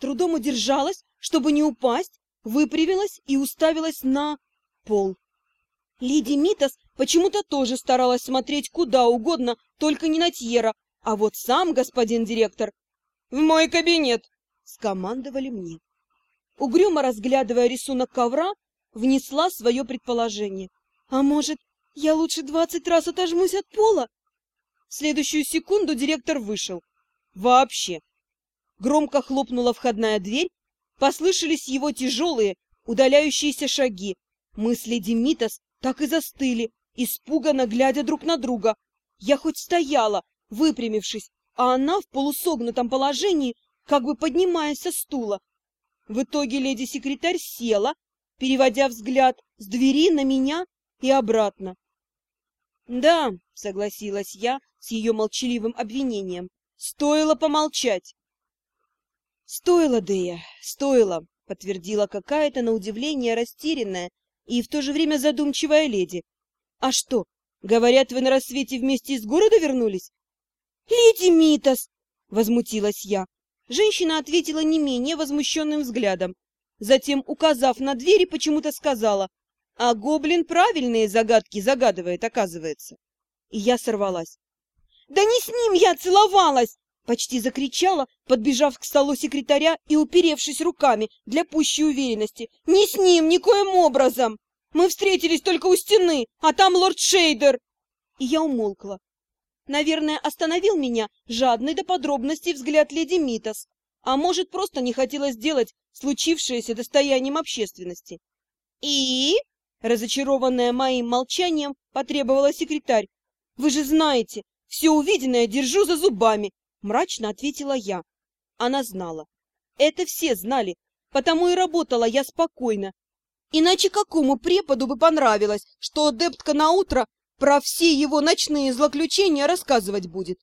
трудом удержалась, чтобы не упасть, выпрямилась и уставилась на пол. Леди Митас почему-то тоже старалась смотреть куда угодно, только не на Тьера, а вот сам господин директор «В мой кабинет!» — скомандовали мне. Угрюмо разглядывая рисунок ковра, внесла свое предположение. «А может, я лучше двадцать раз отожмусь от пола?» В следующую секунду директор вышел. Вообще. Громко хлопнула входная дверь, послышались его тяжелые, удаляющиеся шаги. Мы с леди Митас так и застыли, испуганно глядя друг на друга. Я хоть стояла, выпрямившись, а она в полусогнутом положении, как бы поднимаясь со стула. В итоге леди-секретарь села, переводя взгляд с двери на меня и обратно. «Да», — согласилась я с ее молчаливым обвинением, — «стоило помолчать». «Стоило, Дея, стоило», — подтвердила какая-то на удивление растерянная и в то же время задумчивая леди. «А что, говорят, вы на рассвете вместе из города вернулись?» «Леди Митас!» — возмутилась я. Женщина ответила не менее возмущенным взглядом. Затем, указав на двери, почему-то сказала, «А гоблин правильные загадки загадывает, оказывается». И я сорвалась. «Да не с ним я целовалась!» Почти закричала, подбежав к столу секретаря и уперевшись руками для пущей уверенности. «Не с ним, никоим образом! Мы встретились только у стены, а там лорд Шейдер!» И я умолкла. Наверное, остановил меня жадный до подробностей взгляд леди Митас, а может, просто не хотела сделать случившееся достоянием общественности. «И?» — разочарованная моим молчанием, потребовала секретарь. «Вы же знаете, все увиденное держу за зубами!» — мрачно ответила я. Она знала. Это все знали, потому и работала я спокойно. Иначе какому преподу бы понравилось, что адептка на утро про все его ночные злоключения рассказывать будет.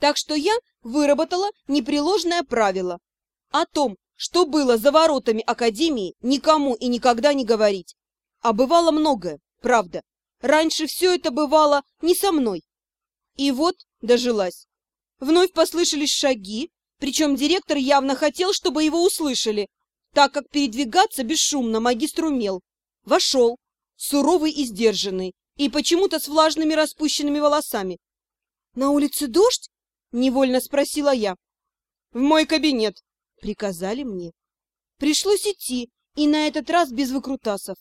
Так что я выработала непреложное правило о том, что было за воротами Академии, никому и никогда не говорить. А бывало многое, правда. Раньше все это бывало не со мной. И вот дожилась. Вновь послышались шаги, причем директор явно хотел, чтобы его услышали, так как передвигаться бесшумно магистр умел. Вошел, суровый и сдержанный, и почему-то с влажными распущенными волосами. «На улице дождь?» — невольно спросила я. «В мой кабинет», — приказали мне. Пришлось идти, и на этот раз без выкрутасов.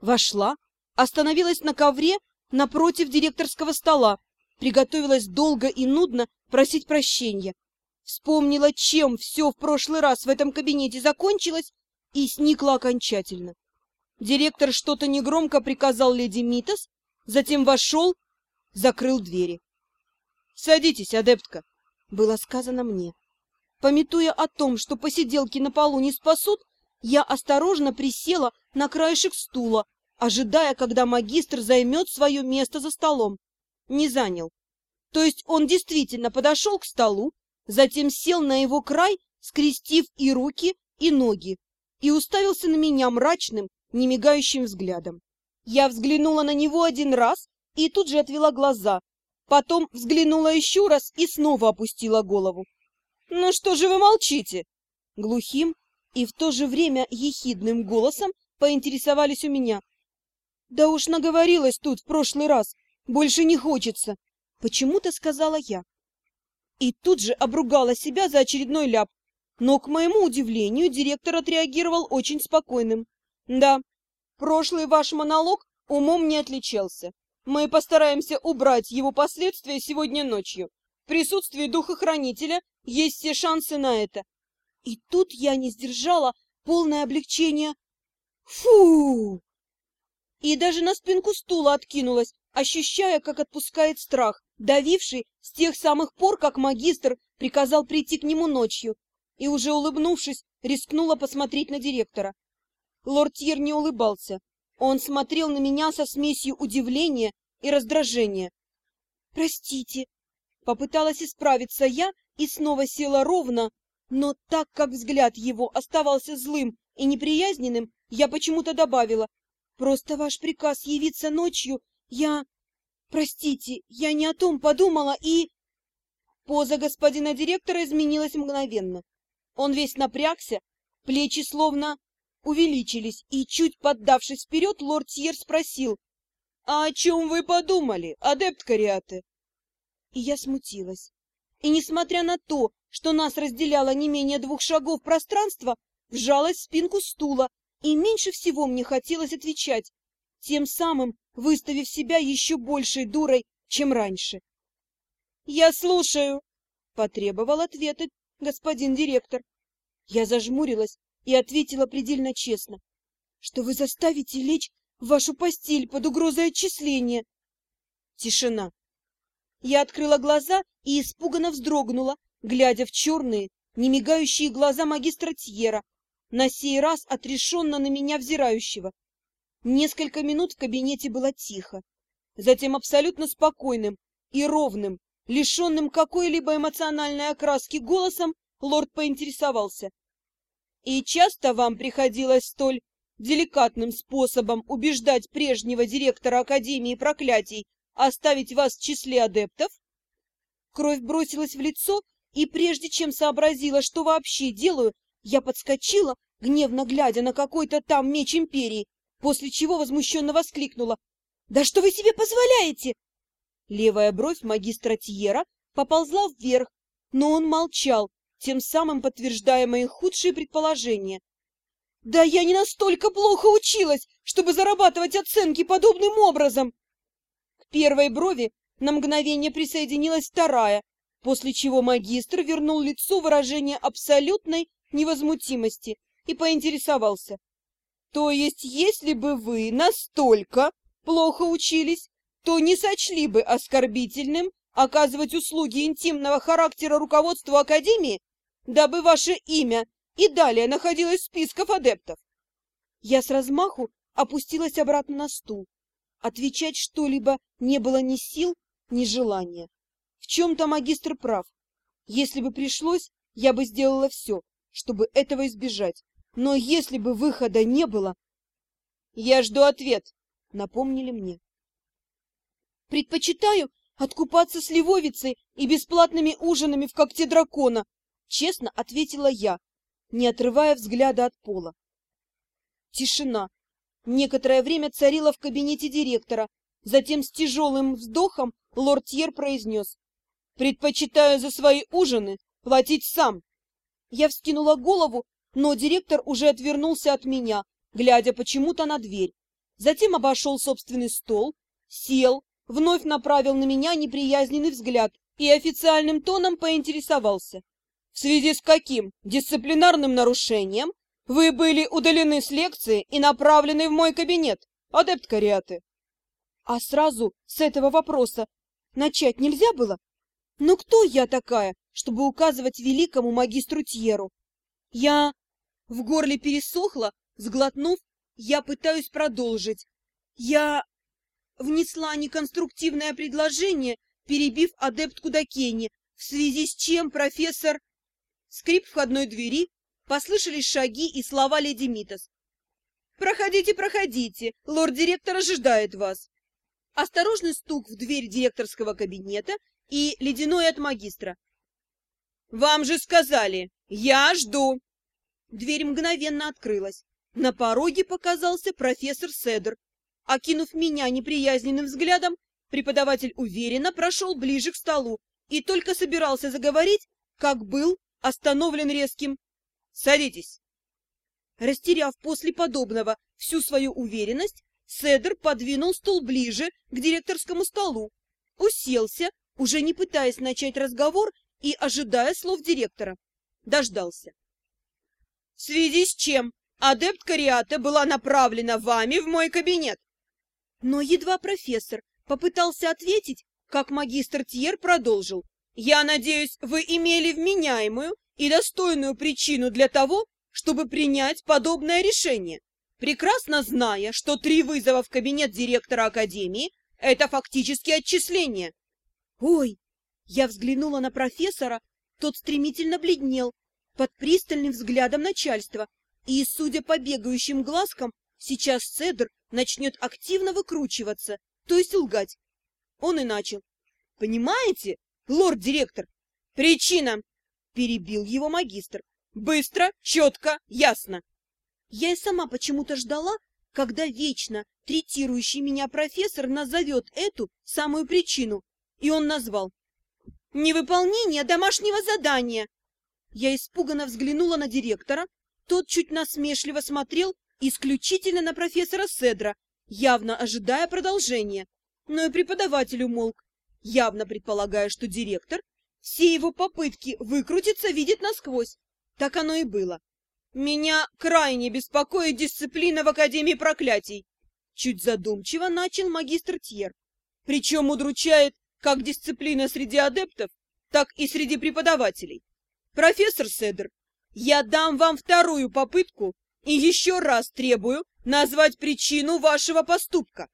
Вошла, остановилась на ковре напротив директорского стола, приготовилась долго и нудно просить прощения. Вспомнила, чем все в прошлый раз в этом кабинете закончилось, и сникла окончательно. Директор что-то негромко приказал леди Митас, затем вошел, закрыл двери. «Садитесь, адептка», — было сказано мне. Пометуя о том, что посиделки на полу не спасут, я осторожно присела на краешек стула, ожидая, когда магистр займет свое место за столом. Не занял. То есть он действительно подошел к столу, затем сел на его край, скрестив и руки, и ноги, и уставился на меня мрачным, немигающим взглядом. Я взглянула на него один раз и тут же отвела глаза. Потом взглянула еще раз и снова опустила голову. «Ну что же вы молчите?» Глухим и в то же время ехидным голосом поинтересовались у меня. «Да уж наговорилась тут в прошлый раз. Больше не хочется!» Почему-то сказала я. И тут же обругала себя за очередной ляп. Но, к моему удивлению, директор отреагировал очень спокойным. «Да, Прошлый ваш монолог умом не отличался. Мы постараемся убрать его последствия сегодня ночью. В присутствии духохранителя есть все шансы на это. И тут я не сдержала полное облегчение. Фу! И даже на спинку стула откинулась, ощущая, как отпускает страх, давивший с тех самых пор, как магистр приказал прийти к нему ночью, и уже улыбнувшись, рискнула посмотреть на директора. Лортьер не улыбался. Он смотрел на меня со смесью удивления и раздражения. «Простите», — попыталась исправиться я и снова села ровно, но так как взгляд его оставался злым и неприязненным, я почему-то добавила. «Просто ваш приказ явиться ночью, я... Простите, я не о том подумала и...» Поза господина директора изменилась мгновенно. Он весь напрягся, плечи словно увеличились, и, чуть поддавшись вперед, лорд Тьер спросил, «А о чем вы подумали, адепт Кариаты?» И я смутилась. И, несмотря на то, что нас разделяло не менее двух шагов пространства, вжалась в спинку стула, и меньше всего мне хотелось отвечать, тем самым выставив себя еще большей дурой, чем раньше. «Я слушаю!» — потребовал ответа господин директор. Я зажмурилась и ответила предельно честно, что вы заставите лечь в вашу постель под угрозой отчисления. Тишина. Я открыла глаза и испуганно вздрогнула, глядя в черные, немигающие глаза магистра Тьера, на сей раз отрешенно на меня взирающего. Несколько минут в кабинете было тихо, затем абсолютно спокойным и ровным, лишенным какой-либо эмоциональной окраски голосом, лорд поинтересовался. «И часто вам приходилось столь деликатным способом убеждать прежнего директора Академии проклятий оставить вас в числе адептов?» Кровь бросилась в лицо, и прежде чем сообразила, что вообще делаю, я подскочила, гневно глядя на какой-то там меч Империи, после чего возмущенно воскликнула. «Да что вы себе позволяете?» Левая бровь магистра Тьера поползла вверх, но он молчал, тем самым подтверждая мои худшие предположения. «Да я не настолько плохо училась, чтобы зарабатывать оценки подобным образом!» К первой брови на мгновение присоединилась вторая, после чего магистр вернул лицу выражение абсолютной невозмутимости и поинтересовался. То есть, если бы вы настолько плохо учились, то не сочли бы оскорбительным оказывать услуги интимного характера руководству Академии, дабы ваше имя и далее находилось в списках адептов. Я с размаху опустилась обратно на стул. Отвечать что-либо не было ни сил, ни желания. В чем-то магистр прав. Если бы пришлось, я бы сделала все, чтобы этого избежать. Но если бы выхода не было... Я жду ответ, напомнили мне. Предпочитаю откупаться сливовицей и бесплатными ужинами в когте дракона, честно ответила я, не отрывая взгляда от пола. Тишина. Некоторое время царила в кабинете директора, затем с тяжелым вздохом лорд Тьер произнес. «Предпочитаю за свои ужины платить сам». Я вскинула голову но директор уже отвернулся от меня, глядя почему-то на дверь. Затем обошел собственный стол, сел, вновь направил на меня неприязненный взгляд и официальным тоном поинтересовался. В связи с каким дисциплинарным нарушением вы были удалены с лекции и направлены в мой кабинет, адепт Кариаты? А сразу с этого вопроса начать нельзя было? Но кто я такая, чтобы указывать великому магистру Тьеру? Я в горле пересохло, сглотнув, я пытаюсь продолжить. Я внесла неконструктивное предложение, перебив адептку Дакени, в связи с чем профессор... Скрип входной двери, послышались шаги и слова леди Митас. «Проходите, проходите, лорд-директор ожидает вас». Осторожный стук в дверь директорского кабинета и ледяной от магистра. «Вам же сказали, я жду!» Дверь мгновенно открылась. На пороге показался профессор Седер. Окинув меня неприязненным взглядом, преподаватель уверенно прошел ближе к столу и только собирался заговорить, как был остановлен резким «Садитесь!». Растеряв после подобного всю свою уверенность, Седер подвинул стул ближе к директорскому столу, уселся, уже не пытаясь начать разговор и ожидая слов директора. Дождался в связи с чем адепт Кариата была направлена вами в мой кабинет. Но едва профессор попытался ответить, как магистр Тьер продолжил. Я надеюсь, вы имели вменяемую и достойную причину для того, чтобы принять подобное решение, прекрасно зная, что три вызова в кабинет директора Академии – это фактически отчисление. Ой! Я взглянула на профессора, тот стремительно бледнел, под пристальным взглядом начальства, и, судя по бегающим глазкам, сейчас Цедр начнет активно выкручиваться, то есть лгать. Он и начал. «Понимаете, лорд-директор, причина!» — перебил его магистр. Быстро, четко, ясно. Я и сама почему-то ждала, когда вечно третирующий меня профессор назовет эту самую причину, и он назвал. Невыполнение домашнего задания. Я испуганно взглянула на директора, тот чуть насмешливо смотрел исключительно на профессора Седра, явно ожидая продолжения. Но и преподаватель умолк, явно предполагая, что директор все его попытки выкрутиться видит насквозь. Так оно и было. Меня крайне беспокоит дисциплина в Академии проклятий. Чуть задумчиво начал магистр Тьер. Причем удручает как дисциплина среди адептов, так и среди преподавателей. Профессор Седр, я дам вам вторую попытку и еще раз требую назвать причину вашего поступка.